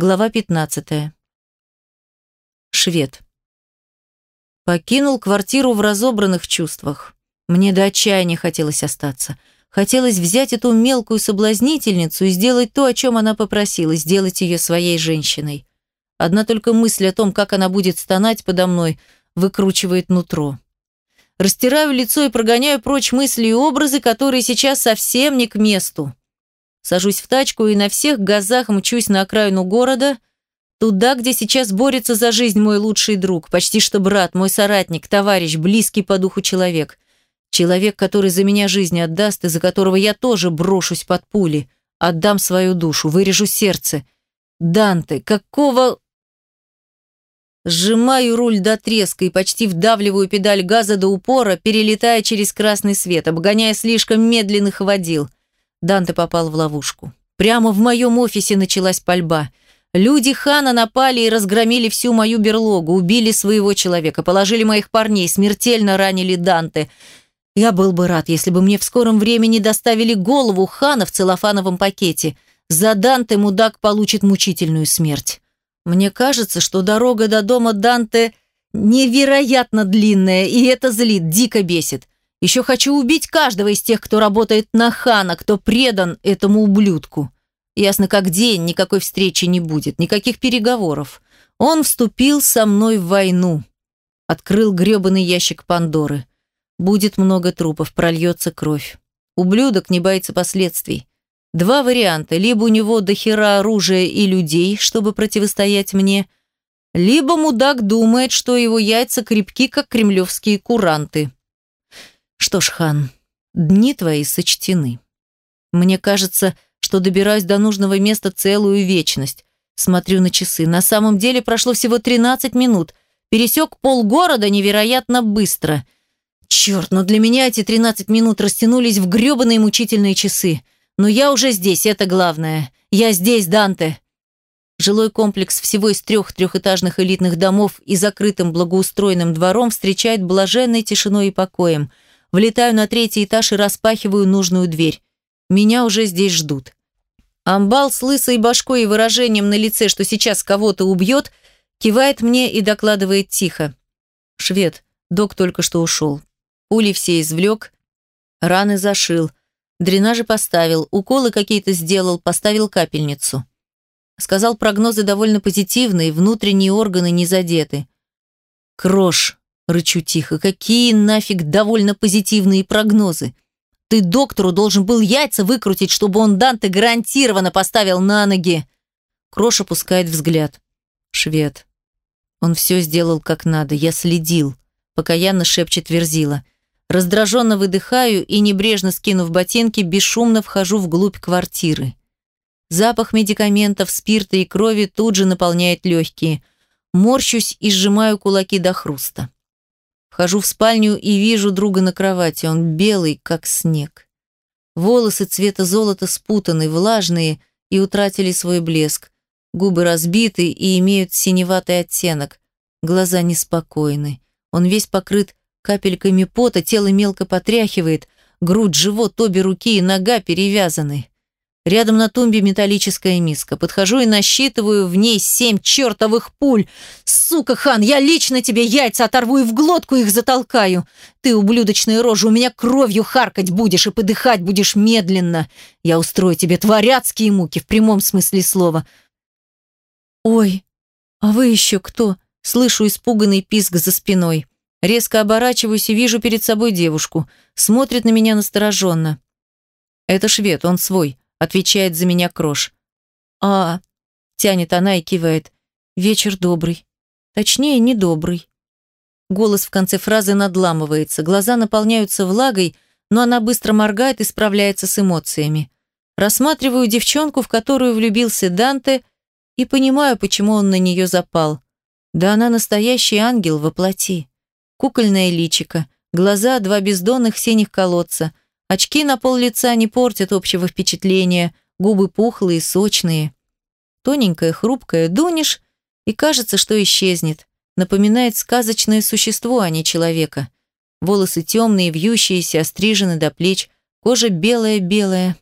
Глава 15. Швед. Покинул квартиру в разобранных чувствах. Мне до отчаяния хотелось остаться. Хотелось взять эту мелкую соблазнительницу и сделать то, о чем она попросила, сделать ее своей женщиной. Одна только мысль о том, как она будет стонать подо мной, выкручивает нутро. Растираю лицо и прогоняю прочь мысли и образы, которые сейчас совсем не к месту. Сажусь в тачку и на всех газах мчусь на окраину города, туда, где сейчас борется за жизнь мой лучший друг, почти что брат, мой соратник, товарищ, близкий по духу человек. Человек, который за меня жизнь отдаст и за которого я тоже брошусь под пули, отдам свою душу, вырежу сердце. Данте, какого... Сжимаю руль до треска и почти вдавливаю педаль газа до упора, перелетая через красный свет, обгоняя слишком медленных водил. Данте попал в ловушку. Прямо в моем офисе началась пальба. Люди Хана напали и разгромили всю мою берлогу, убили своего человека, положили моих парней, смертельно ранили Данте. Я был бы рад, если бы мне в скором времени доставили голову Хана в целлофановом пакете. За Данте мудак получит мучительную смерть. Мне кажется, что дорога до дома Данте невероятно длинная, и это злит, дико бесит. Еще хочу убить каждого из тех, кто работает на Хана, кто предан этому ублюдку. Ясно как день, никакой встречи не будет, никаких переговоров. Он вступил со мной в войну. Открыл гребаный ящик Пандоры. Будет много трупов, прольется кровь. Ублюдок не боится последствий. Два варианта. Либо у него дохера оружия и людей, чтобы противостоять мне, либо мудак думает, что его яйца крепки, как кремлевские куранты. Что ж, хан, дни твои сочтены. Мне кажется, что добираюсь до нужного места целую вечность. Смотрю на часы. На самом деле прошло всего 13 минут. Пересек полгорода невероятно быстро. Черт, но для меня эти 13 минут растянулись в гребаные мучительные часы. Но я уже здесь, это главное. Я здесь, Данте. Жилой комплекс всего из трех трехэтажных элитных домов и закрытым благоустроенным двором встречает блаженной тишиной и покоем – Влетаю на третий этаж и распахиваю нужную дверь. Меня уже здесь ждут. Амбал с лысой башкой и выражением на лице, что сейчас кого-то убьет, кивает мне и докладывает тихо. «Швед, док только что ушел. Пули все извлек, раны зашил, дренажи поставил, уколы какие-то сделал, поставил капельницу. Сказал, прогнозы довольно позитивные, внутренние органы не задеты. Крош, Рычу тихо. Какие нафиг довольно позитивные прогнозы? Ты доктору должен был яйца выкрутить, чтобы он Данте гарантированно поставил на ноги. Крош опускает взгляд. Швед. Он все сделал как надо. Я следил. Покаянно шепчет Верзила. Раздраженно выдыхаю и, небрежно скинув ботинки, бесшумно вхожу вглубь квартиры. Запах медикаментов, спирта и крови тут же наполняет легкие. Морщусь и сжимаю кулаки до хруста. Вхожу в спальню и вижу друга на кровати. Он белый, как снег. Волосы цвета золота спутаны, влажные и утратили свой блеск. Губы разбиты и имеют синеватый оттенок. Глаза неспокойны. Он весь покрыт капельками пота, тело мелко потряхивает, грудь, живот, обе руки и нога перевязаны. Рядом на тумбе металлическая миска. Подхожу и насчитываю в ней семь чертовых пуль. Сука, хан, я лично тебе яйца оторву и в глотку их затолкаю. Ты, ублюдочная рожа, у меня кровью харкать будешь и подыхать будешь медленно. Я устрою тебе творяцкие муки в прямом смысле слова. Ой, а вы еще кто? Слышу испуганный писк за спиной. Резко оборачиваюсь и вижу перед собой девушку. Смотрит на меня настороженно. Это швед, он свой отвечает за меня Крош. А, тянет она и кивает. Вечер добрый. Точнее, недобрый. Голос в конце фразы надламывается, глаза наполняются влагой, но она быстро моргает и справляется с эмоциями. Рассматриваю девчонку, в которую влюбился Данте, и понимаю, почему он на нее запал. Да она настоящий ангел во плоти. Кукольное личико, глаза два бездонных синих колодца – Очки на пол лица не портят общего впечатления, губы пухлые, сочные. Тоненькая, хрупкая, дунешь, и кажется, что исчезнет. Напоминает сказочное существо, а не человека. Волосы темные, вьющиеся, острижены до плеч, кожа белая-белая.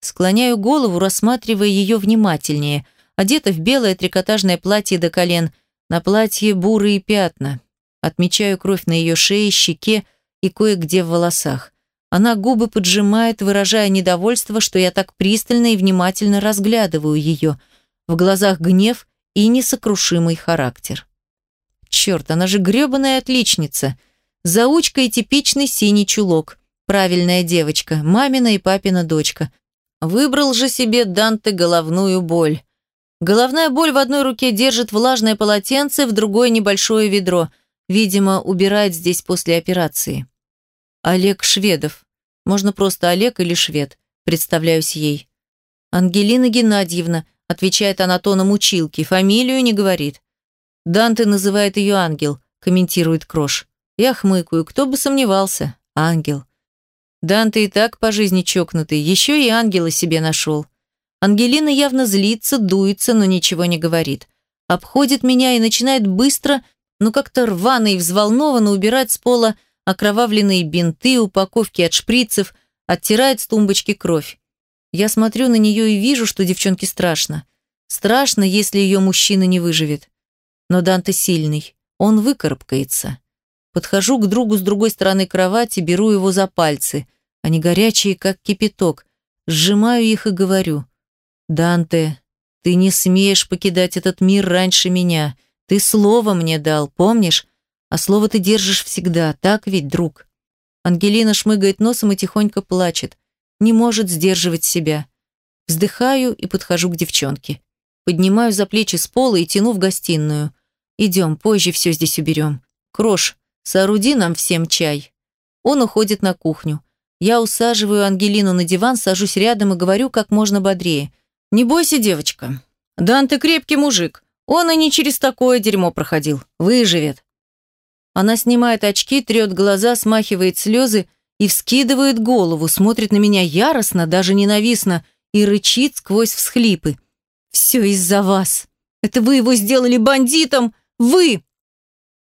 Склоняю голову, рассматривая ее внимательнее. одета в белое трикотажное платье до колен. На платье бурые пятна. Отмечаю кровь на ее шее, щеке и кое-где в волосах. Она губы поджимает, выражая недовольство, что я так пристально и внимательно разглядываю ее. В глазах гнев и несокрушимый характер. Черт, она же гребаная отличница. Заучка и типичный синий чулок. Правильная девочка, мамина и папина дочка. Выбрал же себе Данте головную боль. Головная боль в одной руке держит влажное полотенце, в другой небольшое ведро. Видимо, убирает здесь после операции. Олег Шведов. Можно просто Олег или Швед. Представляюсь ей. Ангелина Геннадьевна, отвечает она тоном училки, фамилию не говорит. Данте называет ее ангел, комментирует Крош. Я хмыкаю, кто бы сомневался. Ангел. Данте и так по жизни чокнутый, еще и ангела себе нашел. Ангелина явно злится, дуется, но ничего не говорит. Обходит меня и начинает быстро, но как-то рвано и взволнованно убирать с пола окровавленные бинты, упаковки от шприцев, оттирает с тумбочки кровь. Я смотрю на нее и вижу, что девчонке страшно. Страшно, если ее мужчина не выживет. Но Данте сильный, он выкарабкается. Подхожу к другу с другой стороны кровати, беру его за пальцы. Они горячие, как кипяток. Сжимаю их и говорю. «Данте, ты не смеешь покидать этот мир раньше меня. Ты слово мне дал, помнишь? А слово ты держишь всегда, так ведь, друг?» Ангелина шмыгает носом и тихонько плачет. Не может сдерживать себя. Вздыхаю и подхожу к девчонке. Поднимаю за плечи с пола и тяну в гостиную. «Идем, позже все здесь уберем. Крош, Сооруди нам всем чай. Он уходит на кухню. Я усаживаю Ангелину на диван, сажусь рядом и говорю как можно бодрее. «Не бойся, девочка. Дан, ты крепкий мужик. Он и не через такое дерьмо проходил. Выживет». Она снимает очки, трет глаза, смахивает слезы и вскидывает голову, смотрит на меня яростно, даже ненавистно, и рычит сквозь всхлипы. «Все из-за вас. Это вы его сделали бандитом! Вы!»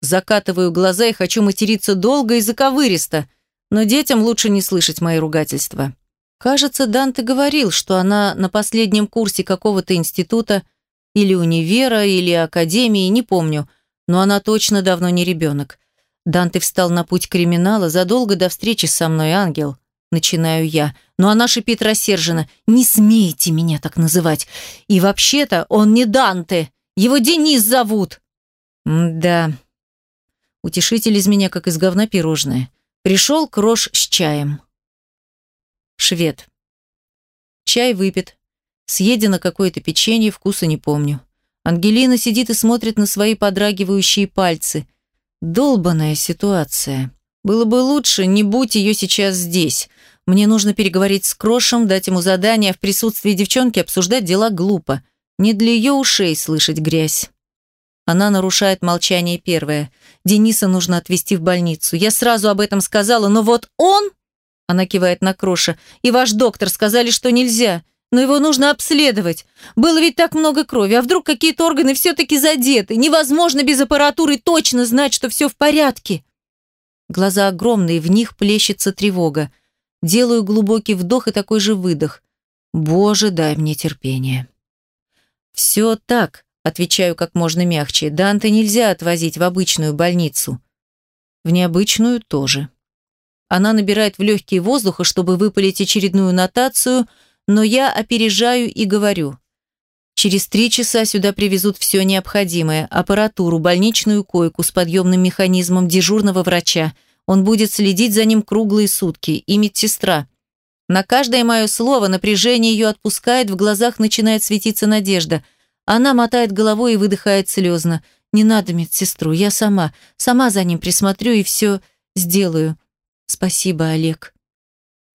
Закатываю глаза и хочу материться долго и заковыристо, но детям лучше не слышать мои ругательства. Кажется, Данте говорил, что она на последнем курсе какого-то института или универа, или академии, не помню, но она точно давно не ребенок. Данте встал на путь криминала задолго до встречи со мной, ангел. Начинаю я, но она шипит рассерженно. «Не смейте меня так называть! И вообще-то он не Данте! Его Денис зовут!» «Да, Утешитель из меня, как из говна пирожное. Пришел крош с чаем. Швед. Чай выпит. Съедено какое-то печенье, вкуса не помню. Ангелина сидит и смотрит на свои подрагивающие пальцы. Долбаная ситуация. Было бы лучше, не будь ее сейчас здесь. Мне нужно переговорить с Крошем, дать ему задание, а в присутствии девчонки обсуждать дела глупо. Не для ее ушей слышать грязь. Она нарушает молчание первое. Дениса нужно отвезти в больницу. Я сразу об этом сказала, но вот он... Она кивает на Кроша. И ваш доктор сказали, что нельзя. Но его нужно обследовать. Было ведь так много крови. А вдруг какие-то органы все-таки задеты? Невозможно без аппаратуры точно знать, что все в порядке. Глаза огромные, в них плещется тревога. Делаю глубокий вдох и такой же выдох. Боже, дай мне терпение. Все так, Отвечаю как можно мягче. Данте нельзя отвозить в обычную больницу. В необычную тоже. Она набирает в легкие воздуха, чтобы выпалить очередную нотацию, но я опережаю и говорю. Через три часа сюда привезут все необходимое. Аппаратуру, больничную койку с подъемным механизмом дежурного врача. Он будет следить за ним круглые сутки. И медсестра. На каждое мое слово напряжение ее отпускает, в глазах начинает светиться надежда – она мотает головой и выдыхает слезно. «Не надо медсестру, я сама. Сама за ним присмотрю и все сделаю. Спасибо, Олег».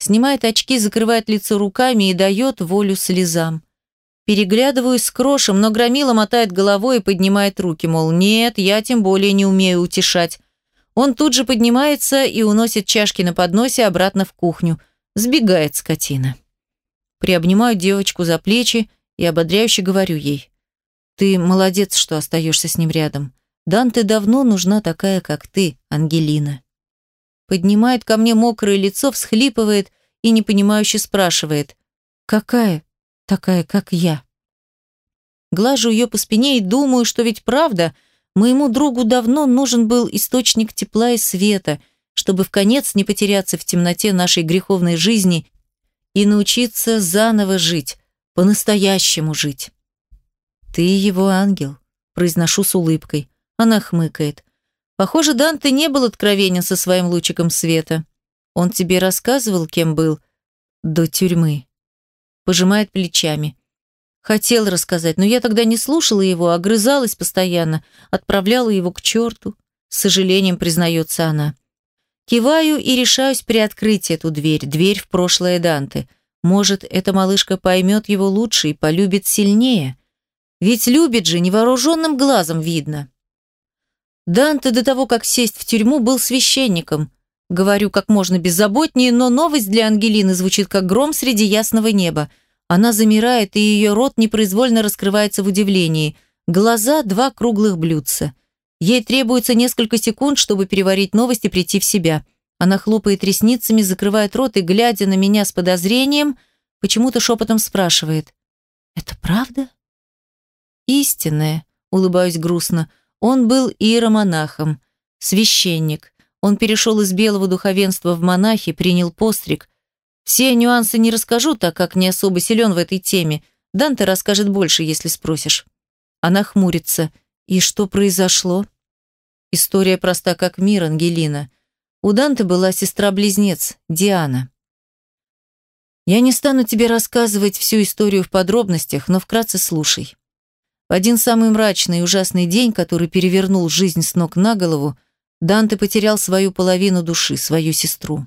Снимает очки, закрывает лицо руками и дает волю слезам. Переглядываюсь с Крошем, но Громила мотает головой и поднимает руки, мол, нет, я тем более не умею утешать. Он тут же поднимается и уносит чашки на подносе обратно в кухню. Сбегает скотина. Приобнимаю девочку за плечи и ободряюще говорю ей. Ты молодец, что остаешься с ним рядом. Данте давно нужна такая, как ты, Ангелина. Поднимает ко мне мокрое лицо, всхлипывает и непонимающе спрашивает. Какая такая, как я? Глажу ее по спине и думаю, что ведь правда, моему другу давно нужен был источник тепла и света, чтобы в конец не потеряться в темноте нашей греховной жизни и научиться заново жить, по-настоящему жить. «Ты его ангел», – произношу с улыбкой. Она хмыкает. «Похоже, Данте не был откровенен со своим лучиком света. Он тебе рассказывал, кем был до тюрьмы?» Пожимает плечами. Хотел рассказать, но я тогда не слушала его, огрызалась постоянно, отправляла его к черту. С сожалением признается она. Киваю и решаюсь приоткрыть эту дверь, дверь в прошлое Данте. Может, эта малышка поймет его лучше и полюбит сильнее. Ведь любит же, невооруженным глазом видно. Данте до того, как сесть в тюрьму, был священником. Говорю как можно беззаботнее, но новость для Ангелины звучит как гром среди ясного неба – она замирает, и ее рот непроизвольно раскрывается в удивлении. Глаза – два круглых блюдца. Ей требуется несколько секунд, чтобы переварить новость и прийти в себя. Она хлопает ресницами, закрывает рот и, глядя на меня с подозрением, почему-то шепотом спрашивает. «Это правда?» «Истинное», – улыбаюсь грустно. Он был иеромонахом, священник. Он перешел из белого духовенства в монахи, принял постриг, все нюансы не расскажу, так как не особо силен в этой теме. Данте расскажет больше, если спросишь. Она хмурится. И что произошло? История проста как мир, Ангелина. У Данте была сестра-близнец, Диана. Я не стану тебе рассказывать всю историю в подробностях, но вкратце слушай. В один самый мрачный и ужасный день, который перевернул жизнь с ног на голову, Данте потерял свою половину души, свою сестру.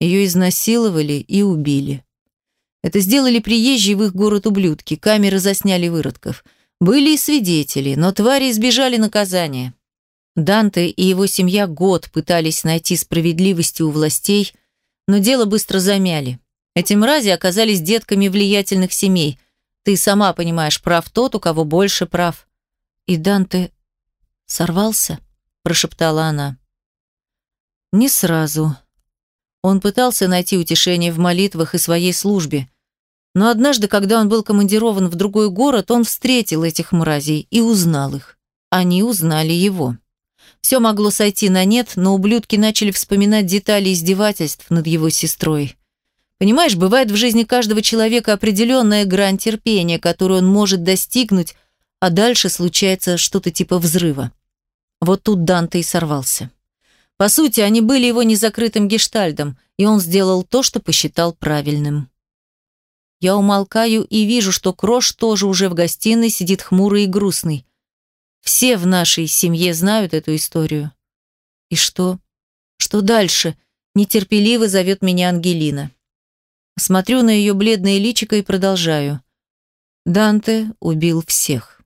Ее изнасиловали и убили. Это сделали приезжие в их город ублюдки, камеры засняли выродков. Были и свидетели, но твари избежали наказания. Данте и его семья год пытались найти справедливости у властей, но дело быстро замяли. Эти мрази оказались детками влиятельных семей. Ты сама понимаешь, прав тот, у кого больше прав. И Данте сорвался, прошептала она. Не сразу. Он пытался найти утешение в молитвах и своей службе. Но однажды, когда он был командирован в другой город, он встретил этих мразей и узнал их. Они узнали его. Все могло сойти на нет, но ублюдки начали вспоминать детали издевательств над его сестрой. Понимаешь, бывает в жизни каждого человека определенная грань терпения, которую он может достигнуть, а дальше случается что-то типа взрыва. Вот тут Данте и сорвался. По сути, они были его незакрытым гештальдом, и он сделал то, что посчитал правильным. Я умолкаю и вижу, что Крош тоже уже в гостиной сидит хмурый и грустный. Все в нашей семье знают эту историю. И что? Что дальше? Нетерпеливо зовет меня Ангелина. Смотрю на ее бледное личико и продолжаю. Данте убил всех.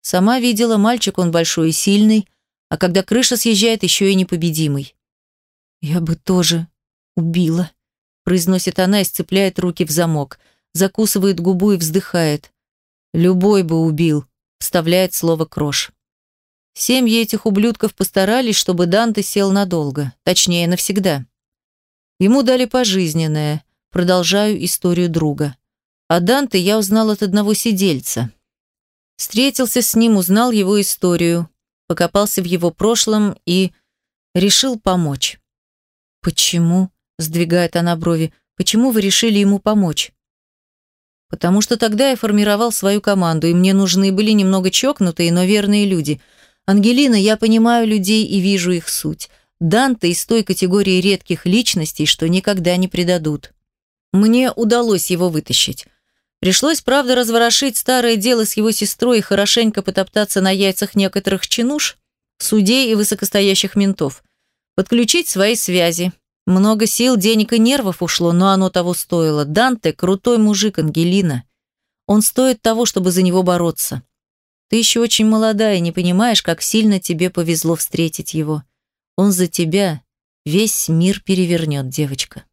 Сама видела, мальчик он большой и сильный, а когда крыша съезжает, еще и непобедимый. «Я бы тоже убила», – произносит она и сцепляет руки в замок, закусывает губу и вздыхает. «Любой бы убил», – вставляет слово «крош». Семьи этих ублюдков постарались, чтобы Данте сел надолго, точнее, навсегда. Ему дали пожизненное, продолжаю историю друга. А Данте я узнал от одного сидельца. Встретился с ним, узнал его историю, покопался в его прошлом и решил помочь. «Почему?» – сдвигает она брови. «Почему вы решили ему помочь?» «Потому что тогда я формировал свою команду, и мне нужны были немного чокнутые, но верные люди. Ангелина, я понимаю людей и вижу их суть. Данте из той категории редких личностей, что никогда не предадут. Мне удалось его вытащить. Пришлось, правда, разворошить старое дело с его сестрой и хорошенько потоптаться на яйцах некоторых чинуш, судей и высокостоящих ментов. Подключить свои связи. Много сил, денег и нервов ушло, но оно того стоило. Данте – крутой мужик, Ангелина. Он стоит того, чтобы за него бороться. Ты еще очень молодая не понимаешь, как сильно тебе повезло встретить его. Он за тебя весь мир перевернет, девочка.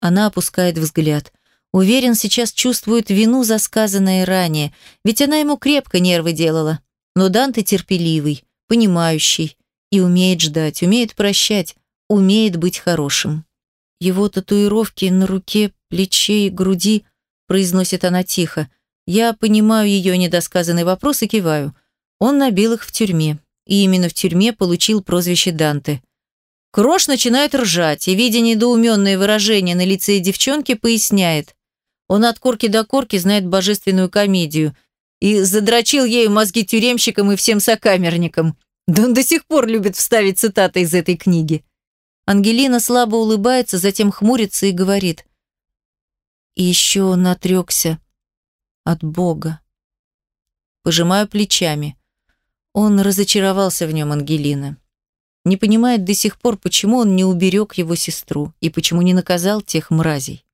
Она опускает взгляд. Уверен, сейчас чувствует вину за сказанное ранее, ведь она ему крепко нервы делала. Но Данте терпеливый, понимающий и умеет ждать, умеет прощать, умеет быть хорошим. Его татуировки на руке, плече и груди, произносит она тихо. Я понимаю ее недосказанный вопрос и киваю. Он набил их в тюрьме. И именно в тюрьме получил прозвище Данте. Крош начинает ржать и, видя недоуменное выражение на лице девчонки, поясняет. Он от корки до корки знает божественную комедию и задрочил ею мозги тюремщикам и всем сокамерникам. Да он до сих пор любит вставить цитаты из этой книги. Ангелина слабо улыбается, затем хмурится и говорит. И еще он отрекся от Бога. Пожимаю плечами. Он разочаровался в нем, Ангелина. Не понимает до сих пор, почему он не уберег его сестру и почему не наказал тех мразей.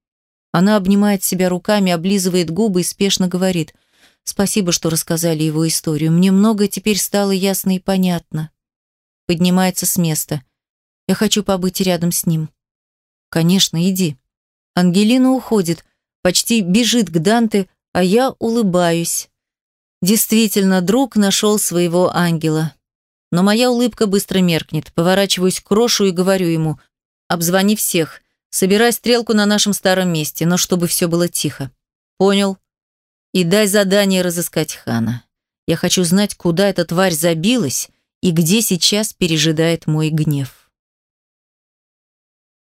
Она обнимает себя руками, облизывает губы и спешно говорит «Спасибо, что рассказали его историю. Мне многое теперь стало ясно и понятно». Поднимается с места. Я хочу побыть рядом с ним. Конечно, иди. Ангелина уходит, почти бежит к Данте, а я улыбаюсь. Действительно, друг нашел своего ангела. Но моя улыбка быстро меркнет. Поворачиваюсь к Крошу и говорю ему, обзвони всех, собирай стрелку на нашем старом месте, но чтобы все было тихо. Понял? И дай задание разыскать Хана. Я хочу знать, куда эта тварь забилась и где сейчас пережидает мой гнев.